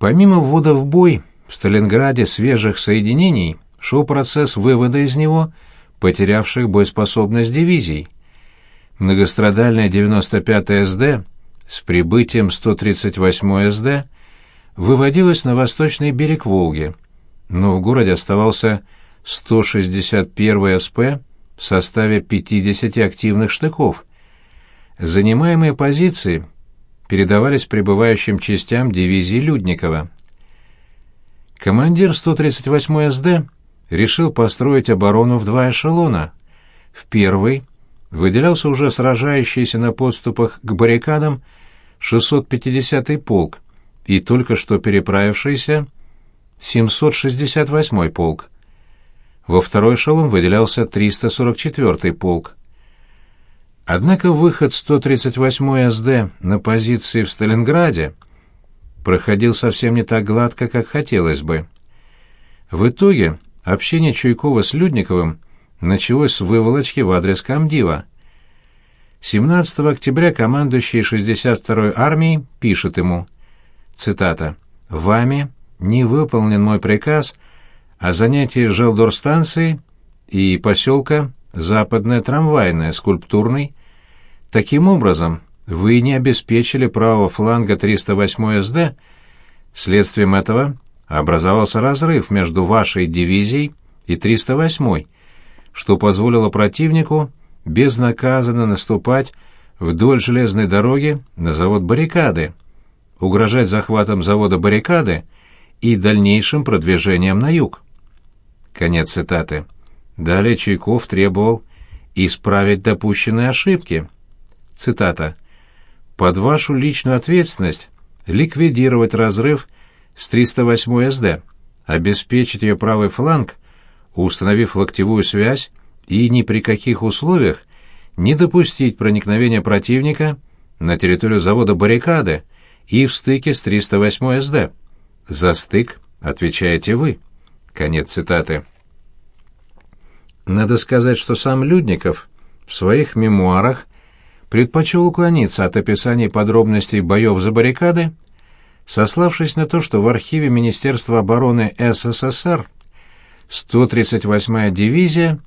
Помимо ввода в бой в Сталинграде свежих соединений, шел процесс вывода из него потерявших боеспособность дивизий. Многострадальная 95-я СД с прибытием 138-й СД выводилась на восточный берег Волги, но в городе оставался 161-й СП в составе 50 активных штыков. Занимаемые позиции передавались прибывающим частям дивизии Людникова. Командир 138-й СД решил построить оборону в два эшелона. В первый выделялся уже сражающийся на подступах к баррикадам 650-й полк и только что переправившийся 768-й полк. Во второй эшелон выделялся 344-й полк. Однако выход 138-й СД на позиции в Сталинграде проходил совсем не так гладко, как хотелось бы. В итоге общение Чуйкова с Людниковым началось с выволочки в адрес комдива. 17 октября командующий 62-й армией пишет ему, цитата, «Вами не выполнен мой приказ о занятии желдорстанции и поселка Западная трамвайная, скульптурный. Таким образом, вы не обеспечили правого фланга 308 СД. Следствием этого образовался разрыв между вашей дивизией и 308 что позволило противнику безнаказанно наступать вдоль железной дороги на завод «Баррикады», угрожать захватом завода «Баррикады» и дальнейшим продвижением на юг. Конец цитаты. Далее Чайков требовал исправить допущенные ошибки. Цитата. «Под вашу личную ответственность ликвидировать разрыв с 308 СД, обеспечить ее правый фланг, установив локтевую связь и ни при каких условиях не допустить проникновения противника на территорию завода «Баррикады» и в стыке с 308 СД. За стык отвечаете вы. Конец цитаты. Надо сказать, что сам Людников в своих мемуарах предпочел уклониться от описания подробностей боев за баррикады, сославшись на то, что в архиве Министерства обороны СССР 138-я дивизия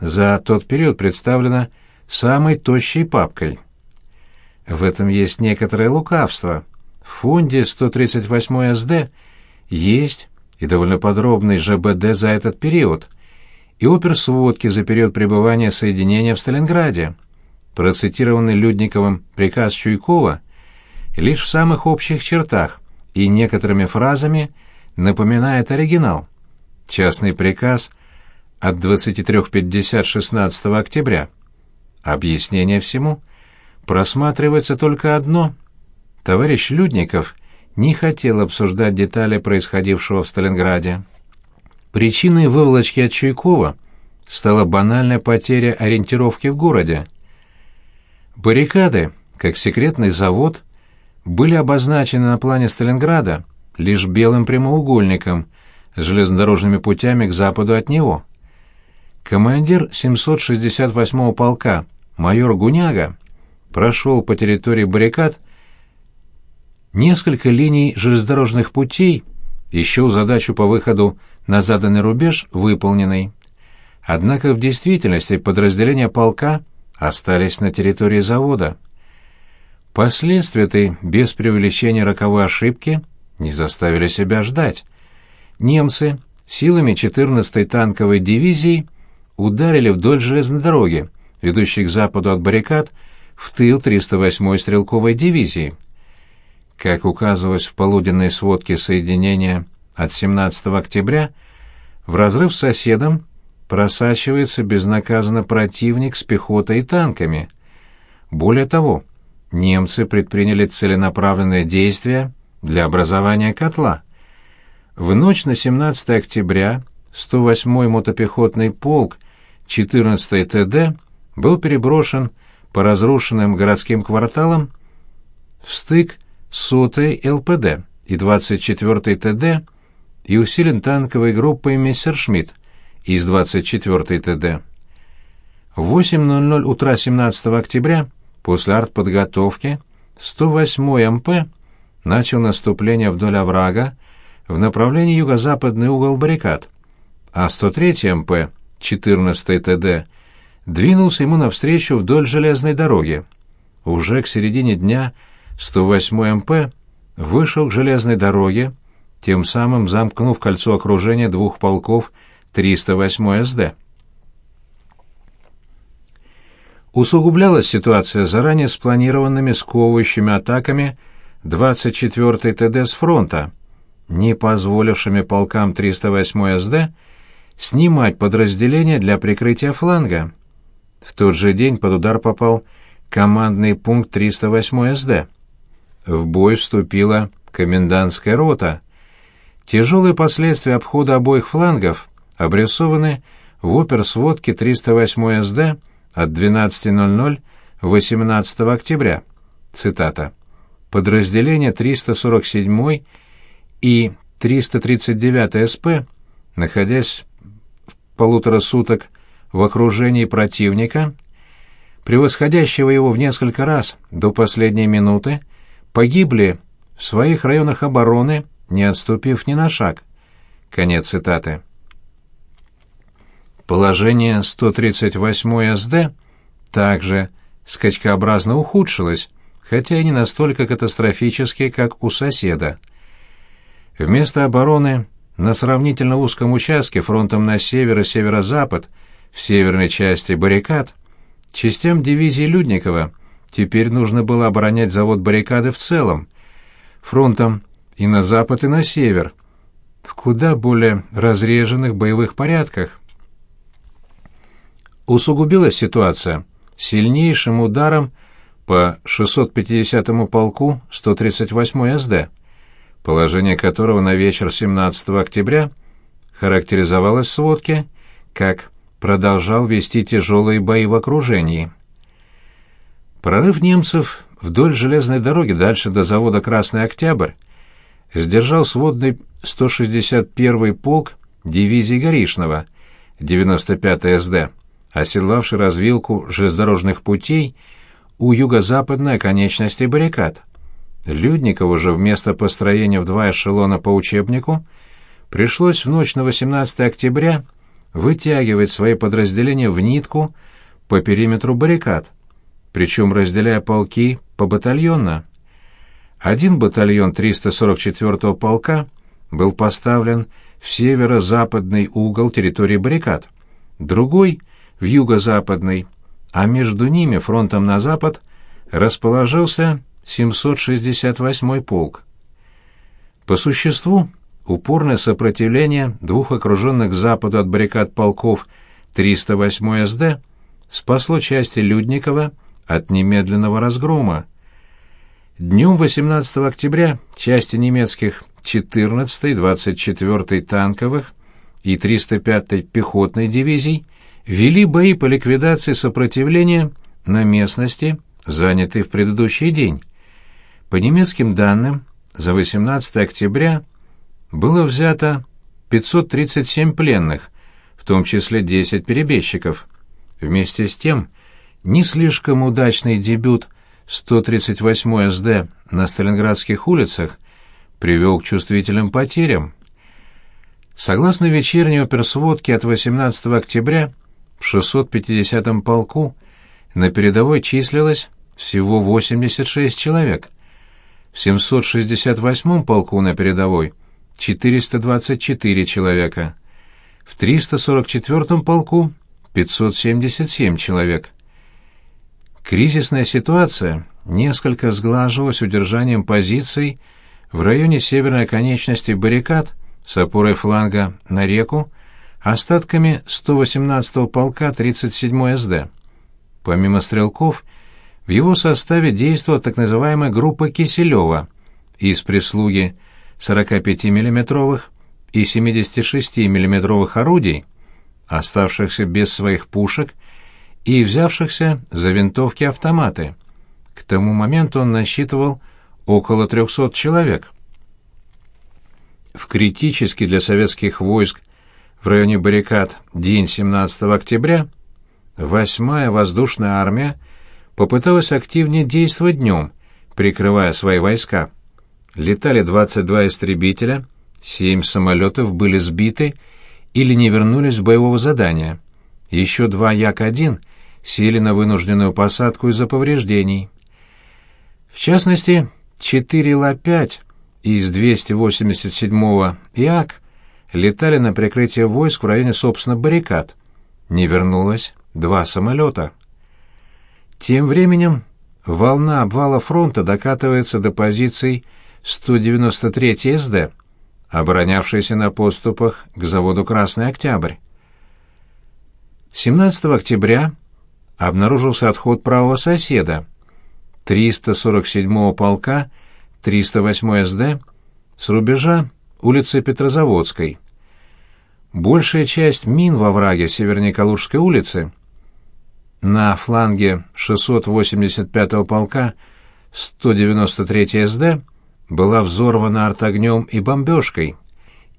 за тот период представлена самой тощей папкой. В этом есть некоторое лукавство. В фонде 138 СД есть и довольно подробный ЖБД за этот период, и оперсводки за период пребывания соединения в Сталинграде. Процитированный Людниковым приказ Чуйкова лишь в самых общих чертах и некоторыми фразами напоминает оригинал. Частный приказ от 23.50 16 октября. Объяснение всему. Просматривается только одно. Товарищ Людников не хотел обсуждать детали происходившего в Сталинграде. Причиной выволочки от Чуйкова стала банальная потеря ориентировки в городе. Баррикады, как секретный завод, были обозначены на плане Сталинграда лишь белым прямоугольником с железнодорожными путями к западу от него. Командир 768-го полка майор Гуняга прошел по территории баррикад несколько линий железнодорожных путей, еще задачу по выходу на заданный рубеж выполненной. Однако в действительности подразделения полка остались на территории завода. Последствия этой без преувеличения роковой ошибки не заставили себя ждать. Немцы силами 14-й танковой дивизии ударили вдоль железной дороги, ведущей к западу от баррикад, в тыл 308-й стрелковой дивизии. Как указывалось в полуденной сводке соединения от 17 октября, в разрыв с соседом просачивается безнаказанно противник с пехотой и танками. Более того, немцы предприняли целенаправленные действия для образования котла. В ночь на 17 октября 108-й мотопехотный полк 14-й ТД был переброшен по разрушенным городским кварталам в стык с 100-й ЛПД и 24-й ТД и усилен танковой группой «Мессершмитт» из 24-й ТД. В 8.00 утра 17 октября, после артподготовки, 108-й МП начал наступление вдоль оврага в направлении юго-западный угол баррикад, а 103 МП, 14 ТД, двинулся ему навстречу вдоль железной дороги. Уже к середине дня 108 МП вышел к железной дороге, тем самым замкнув кольцо окружения двух полков 308 СД. Усугублялась ситуация заранее спланированными сковывающими атаками 24-й ТД с фронта, не позволившими полкам 308 СД снимать подразделения для прикрытия фланга. В тот же день под удар попал командный пункт 308 СД. В бой вступила комендантская рота. Тяжелые последствия обхода обоих флангов обрисованы в оперсводке 308 СД от 12.00 18 октября. Цитата. Подразделения 347 и 339 СП, находясь в полутора суток в окружении противника, превосходящего его в несколько раз до последней минуты, погибли в своих районах обороны, не отступив ни на шаг. Конец цитаты. Положение 138 СД также скачкообразно ухудшилось, хотя и не настолько катастрофически, как у соседа. Вместо обороны на сравнительно узком участке фронтом на север и северо-запад в северной части баррикад частям дивизии Людникова теперь нужно было оборонять завод баррикады в целом, фронтом и на запад, и на север, в куда более разреженных боевых порядках усугубилась ситуация сильнейшим ударом по 650-му полку 138-й СД, положение которого на вечер 17 октября характеризовалось в сводке как «продолжал вести тяжелые бои в окружении». Прорыв немцев вдоль железной дороги дальше до завода «Красный Октябрь» сдержал сводный 161-й полк дивизии Горишного, 95-й СД, оседлавший развилку железнодорожных путей у юго-западной оконечности баррикад. Людникову же вместо построения в два эшелона по учебнику пришлось в ночь на 18 октября вытягивать свои подразделения в нитку по периметру баррикад, причем разделяя полки по батальонно. Один батальон 344-го полка был поставлен в северо-западный угол территории баррикад, другой в юго-западный, а между ними фронтом на запад расположился 768-й полк. По существу, упорное сопротивление двух окруженных западу от баррикад полков 308 СД спасло части Людникова от немедленного разгрома. Днем 18 октября части немецких 14-й, 24-й танковых и 305-й пехотной дивизий вели бои по ликвидации сопротивления на местности, занятой в предыдущий день. По немецким данным, за 18 октября было взято 537 пленных, в том числе 10 перебежчиков. Вместе с тем, не слишком удачный дебют 138 СД на Сталинградских улицах привел к чувствительным потерям. Согласно вечерней оперсводке от 18 октября, в 650-м полку на передовой числилось всего 86 человек. В 768-м полку на передовой 424 человека. В 344-м полку 577 человек. Кризисная ситуация несколько сглаживалась удержанием позиций в районе северной конечности баррикад с опорой фланга на реку остатками 118-го полка 37-й СД. Помимо стрелков, в его составе действовала так называемая группа Киселева из прислуги 45 миллиметровых и 76 миллиметровых орудий, оставшихся без своих пушек и взявшихся за винтовки-автоматы. К тому моменту он насчитывал около 300 человек. В критический для советских войск в районе баррикад день 17 октября 8-я воздушная армия попыталась активнее действовать днем, прикрывая свои войска. летали 22 истребителя, 7 самолетов были сбиты или не вернулись с боевого задания. Еще два Як-1 сели на вынужденную посадку из-за повреждений. В частности, 4 Ла-5 из 287-го Як летали на прикрытие войск в районе, собственно, баррикад. Не вернулось два самолета. Тем временем волна обвала фронта докатывается до позиций 193 СД, оборонявшейся на поступах к заводу «Красный Октябрь». 17 октября обнаружился отход правого соседа, 347-го полка 308 СД с рубежа улицы Петрозаводской. Большая часть мин во враге севернее Калужской улицы на фланге 685-го полка 193 СД была взорвана артогнем и бомбежкой.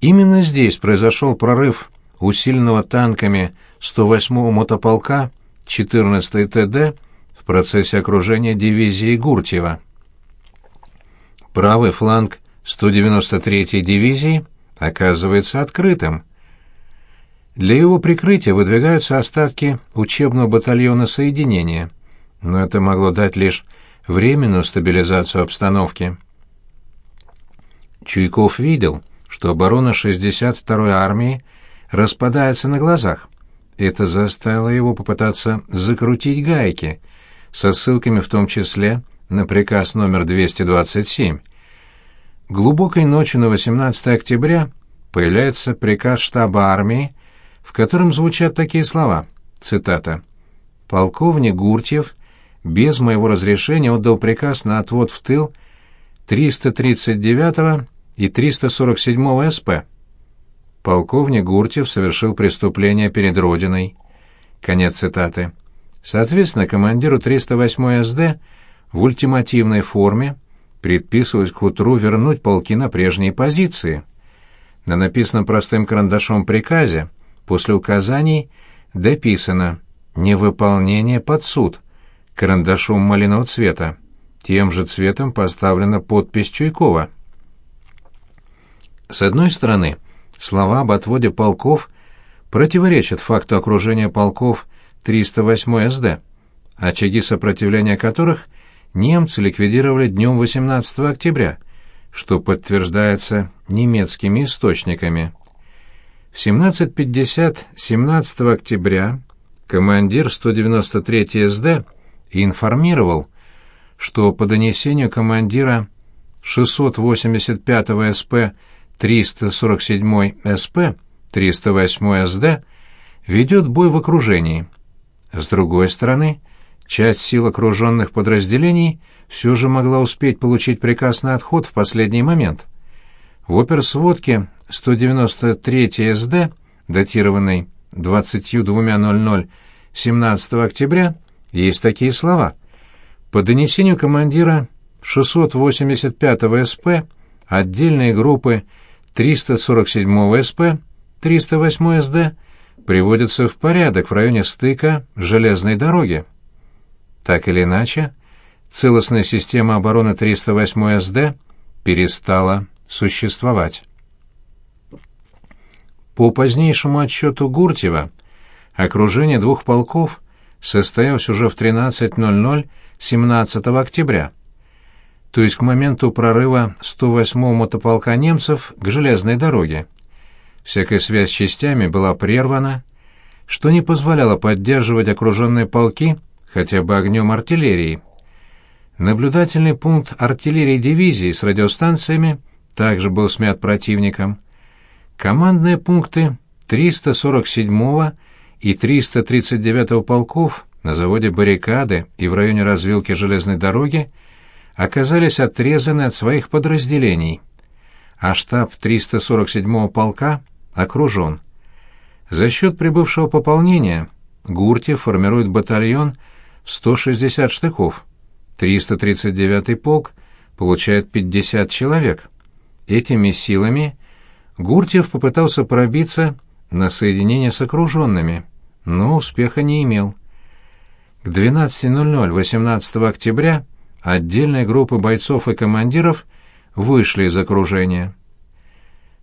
Именно здесь произошел прорыв усиленного танками 108-го мотополка 14-й ТД в процессе окружения дивизии Гуртьева. Правый фланг 193-й дивизии оказывается открытым. Для его прикрытия выдвигаются остатки учебного батальона соединения, но это могло дать лишь временную стабилизацию обстановки. Чуйков видел, что оборона 62-й армии распадается на глазах. Это заставило его попытаться закрутить гайки, со ссылками в том числе на приказ номер 227. Глубокой ночью на 18 октября появляется приказ штаба армии, в котором звучат такие слова, цитата, «Полковник Гуртьев без моего разрешения отдал приказ на отвод в тыл 339 и 347 СП. Полковник Гуртьев совершил преступление перед Родиной». Конец цитаты. Соответственно, командиру 308 СД в ультимативной форме предписывалось к утру вернуть полки на прежние позиции. На написанном простым карандашом приказе после указаний дописано «Невыполнение под суд» карандашом малинового цвета. Тем же цветом поставлена подпись Чуйкова. С одной стороны, слова об отводе полков противоречат факту окружения полков 308 СД, очаги сопротивления которых немцы ликвидировали днем 18 октября, что подтверждается немецкими источниками. В 17.50 17 октября командир 193 СД информировал, что по донесению командира 685 СП 347 СП 308 СД ведет бой в окружении. С другой стороны, часть сил окруженных подразделений все же могла успеть получить приказ на отход в последний момент. В оперсводке 193 СД, датированной 22.00 17 октября, есть такие слова. По донесению командира 685 СП отдельные группы 347 СП, 308 СД приводятся в порядок в районе стыка железной дороги. Так или иначе, целостная система обороны 308 СД перестала существовать. По позднейшему отчету Гуртьева, окружение двух полков состоялось уже в 13.00 17 октября, то есть к моменту прорыва 108-го мотополка немцев к железной дороге. Всякая связь с частями была прервана, что не позволяло поддерживать окруженные полки хотя бы огнем артиллерии. Наблюдательный пункт артиллерии дивизии с радиостанциями также был смят противником. Командные пункты 347 и 339 полков на заводе «Баррикады» и в районе развилки железной дороги оказались отрезаны от своих подразделений, а штаб 347 полка окружен. За счет прибывшего пополнения Гуртьев формирует батальон в 160 штыков, 339 полк получает 50 человек. Этими силами Гуртьев попытался пробиться на соединение с окруженными, но успеха не имел. К 12.00 18 октября отдельные группы бойцов и командиров вышли из окружения.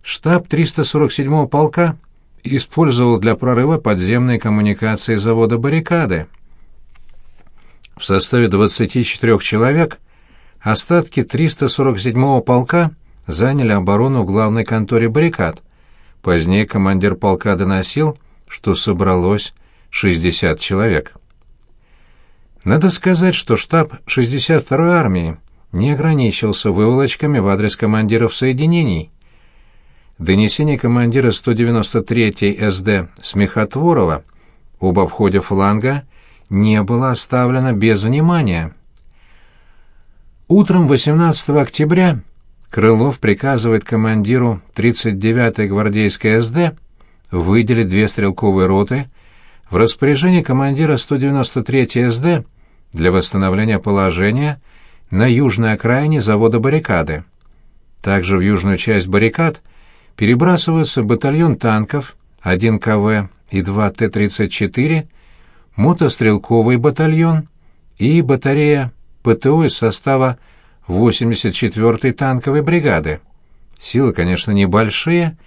Штаб 347-го полка использовал для прорыва подземные коммуникации завода «Баррикады». В составе 24 человек остатки 347-го полка заняли оборону в главной конторе «Баррикад». Позднее командир полка доносил, что собралось 60 человек. Надо сказать, что штаб 62-й армии не ограничился выволочками в адрес командиров соединений. Донесение командира 193-й СД Смехотворова об обходе фланга не было оставлено без внимания. Утром 18 октября Крылов приказывает командиру 39-й гвардейской СД выделить две стрелковые роты в распоряжение командира 193-й СД для восстановления положения на южной окраине завода «Баррикады». Также в южную часть «Баррикад» перебрасываются батальон танков 1 КВ и 2 Т-34, мотострелковый батальон и батарея ПТО из состава 84-й танковой бригады. Силы, конечно, небольшие,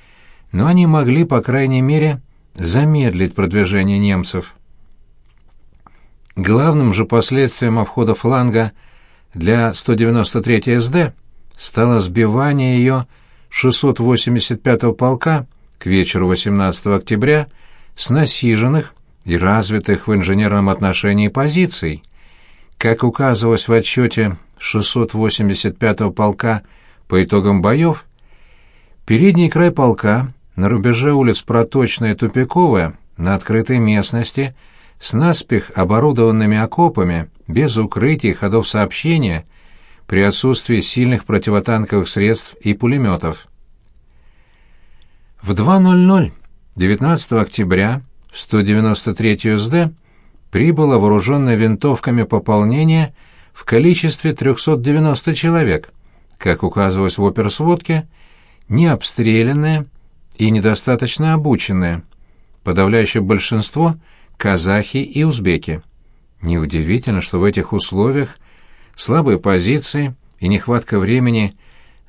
но они могли, по крайней мере, замедлить продвижение немцев. Главным же последствием обхода фланга для 193-й СД стало сбивание ее 685-го полка к вечеру 18 октября с насиженных и развитых в инженерном отношении позиций. Как указывалось в отчете 685-го полка по итогам боев, передний край полка на рубеже улиц Проточная и Тупиковая на открытой местности с наспех оборудованными окопами, без укрытий ходов сообщения, при отсутствии сильных противотанковых средств и пулеметов. В 2.00 19 октября в 193-ю СД прибыло вооруженное винтовками пополнение в количестве 390 человек, как указывалось в оперсводке, не обстрелянное и недостаточно обученное, подавляющее большинство – казахи и узбеки. Неудивительно, что в этих условиях слабые позиции и нехватка времени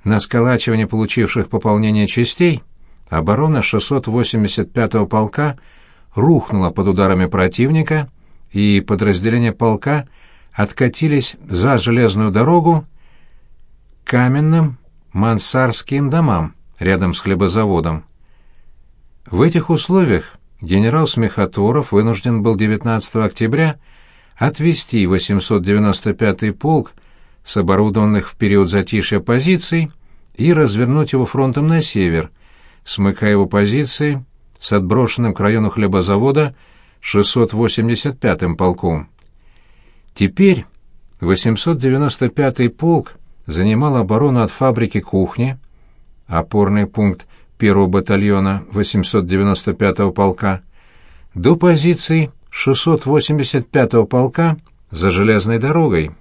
на сколачивание получивших пополнение частей оборона 685-го полка рухнула под ударами противника, и подразделения полка откатились за железную дорогу к каменным мансарским домам рядом с хлебозаводом. В этих условиях генерал Смехотворов вынужден был 19 октября отвести 895-й полк с оборудованных в период затишья позиций и развернуть его фронтом на север, смыкая его позиции с отброшенным к району хлебозавода 685-м полком. Теперь 895-й полк занимал оборону от фабрики кухни, опорный пункт первого батальона 895-го полка, до позиций 685-го полка за железной дорогой.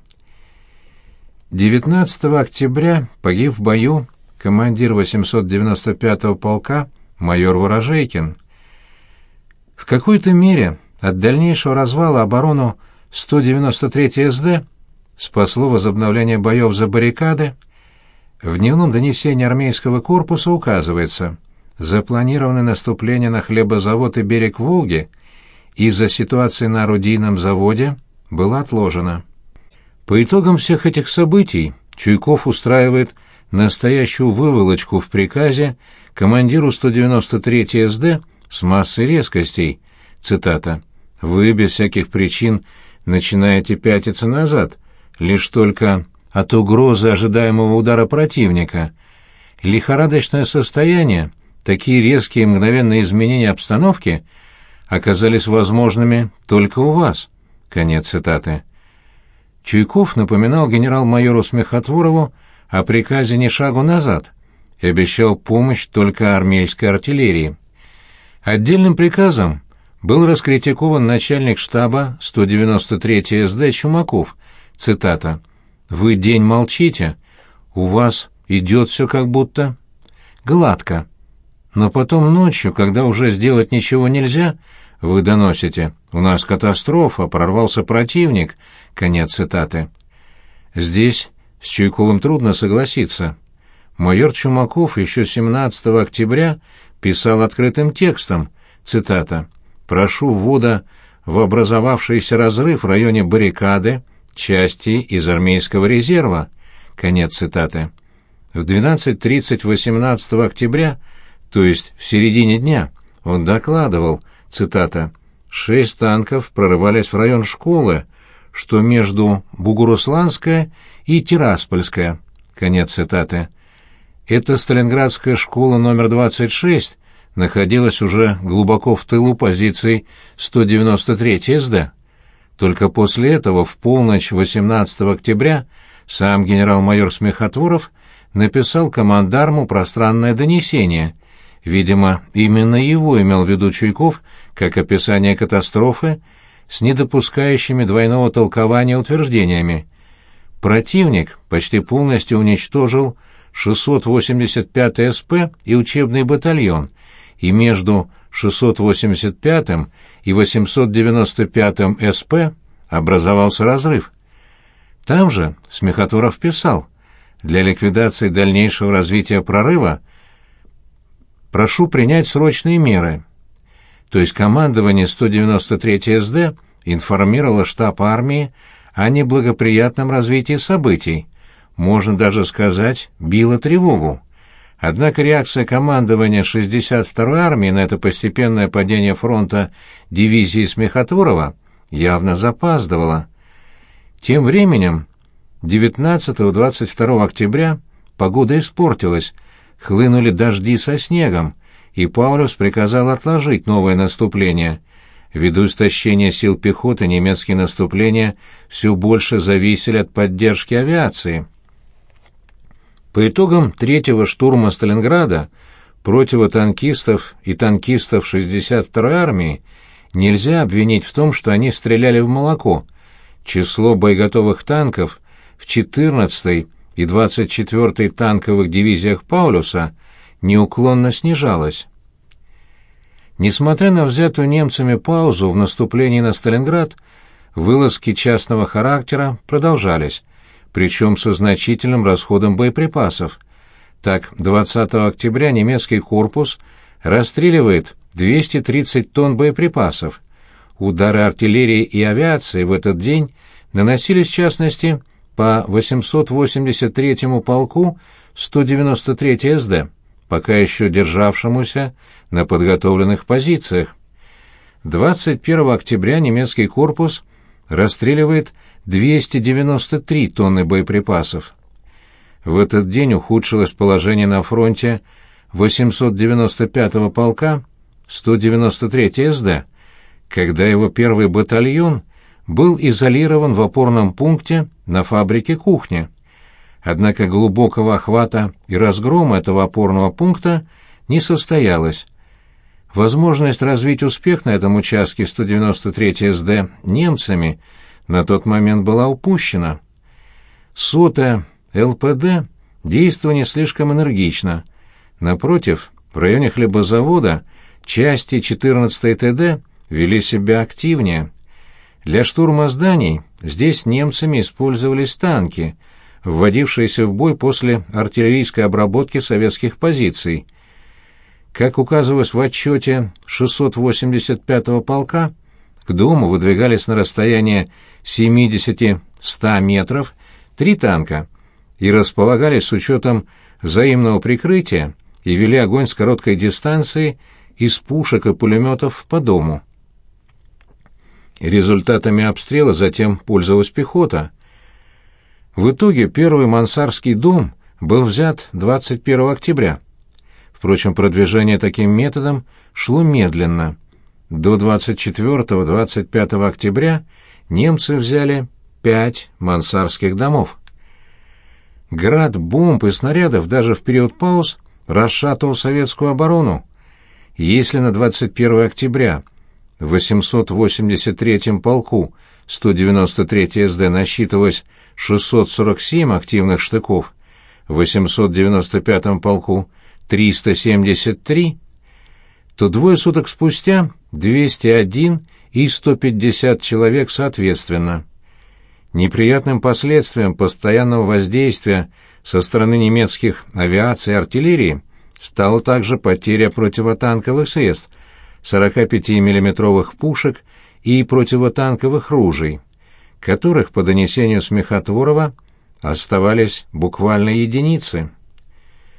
19 октября погиб в бою командир 895-го полка майор Ворожейкин. В какой-то мере от дальнейшего развала оборону 193-й СД спасло возобновление боев за баррикады. В дневном донесении армейского корпуса указывается, запланированное наступление на хлебозавод и берег Волги из-за ситуации на орудийном заводе было отложено. По итогам всех этих событий Чуйков устраивает настоящую выволочку в приказе командиру 193-й СД с массой резкостей. Цитата. «Вы без всяких причин начинаете пятиться назад, лишь только от угрозы ожидаемого удара противника. Лихорадочное состояние, такие резкие мгновенные изменения обстановки оказались возможными только у вас». Конец цитаты. Чуйков напоминал генерал-майору Смехотворову о приказе ни шагу назад и обещал помощь только армейской артиллерии. Отдельным приказом был раскритикован начальник штаба 193-й СД Чумаков, цитата, «Вы день молчите, у вас идет все как будто гладко, но потом ночью, когда уже сделать ничего нельзя, вы доносите, у нас катастрофа, прорвался противник, конец цитаты. Здесь с Чуйковым трудно согласиться. Майор Чумаков еще 17 октября писал открытым текстом, цитата, «Прошу ввода в образовавшийся разрыв в районе баррикады части из армейского резерва». Конец цитаты. В 12.30 18 октября, то есть в середине дня, он докладывал, цитата, «Шесть танков прорывались в район школы, что между Бугурусланская и Тираспольская». Конец цитаты. Эта Сталинградская школа номер 26 находилась уже глубоко в тылу позиций 193 СД. Только после этого в полночь 18 октября сам генерал-майор Смехотворов написал командарму пространное донесение. Видимо, именно его имел в виду Чуйков как описание катастрофы с недопускающими двойного толкования утверждениями. Противник почти полностью уничтожил 685 СП и учебный батальон, и между 685 и 895 СП образовался разрыв. Там же Смехотворов писал, для ликвидации дальнейшего развития прорыва прошу принять срочные меры. То есть командование 193 СД информировало штаб армии о неблагоприятном развитии событий, можно даже сказать, било тревогу. Однако реакция командования 62-й армии на это постепенное падение фронта дивизии Смехотворова явно запаздывала. Тем временем 19-22 октября погода испортилась, хлынули дожди со снегом, и Паулюс приказал отложить новое наступление. Ввиду истощения сил пехоты немецкие наступления все больше зависели от поддержки авиации. По итогам третьего штурма Сталинграда противотанкистов и танкистов 62-й армии нельзя обвинить в том, что они стреляли в молоко. Число боеготовых танков в 14-й и 24-й танковых дивизиях Паулюса неуклонно снижалось. Несмотря на взятую немцами паузу в наступлении на Сталинград, вылазки частного характера продолжались, причем со значительным расходом боеприпасов. Так, 20 октября немецкий корпус расстреливает 230 тонн боеприпасов. Удары артиллерии и авиации в этот день наносились, в частности, по 883-му полку 193 СД, пока еще державшемуся на подготовленных позициях. 21 октября немецкий корпус расстреливает 293 тонны боеприпасов. В этот день ухудшилось положение на фронте 895-го полка 193 СД, когда его первый батальон был изолирован в опорном пункте на фабрике кухни. Однако глубокого охвата и разгрома этого опорного пункта не состоялось. Возможность развить успех на этом участке 193 СД немцами на тот момент была упущена. Сотая ЛПД действовала не слишком энергично. Напротив, в районе хлебозавода части 14 ТД вели себя активнее. Для штурма зданий здесь немцами использовались танки, вводившиеся в бой после артиллерийской обработки советских позиций. Как указывалось в отчете 685-го полка, к дому выдвигались на расстояние 70-100 метров три танка и располагались с учетом взаимного прикрытия и вели огонь с короткой дистанции из пушек и пулеметов по дому. Результатами обстрела затем пользовалась пехота. В итоге первый мансарский дом был взят 21 октября. Впрочем, продвижение таким методом шло медленно. До 24-25 октября немцы взяли пять мансарских домов. Град бомб и снарядов даже в период пауз расшатывал советскую оборону. Если на 21 октября в 883-м полку 193 СД насчитывалось 647 активных штыков, в 895-м полку 373, то двое суток спустя 201 и 150 человек соответственно. Неприятным последствием постоянного воздействия Со стороны немецких авиации и артиллерии стала также потеря противотанковых средств, 45 миллиметровых пушек и противотанковых ружей, которых, по донесению Смехотворова, оставались буквально единицы.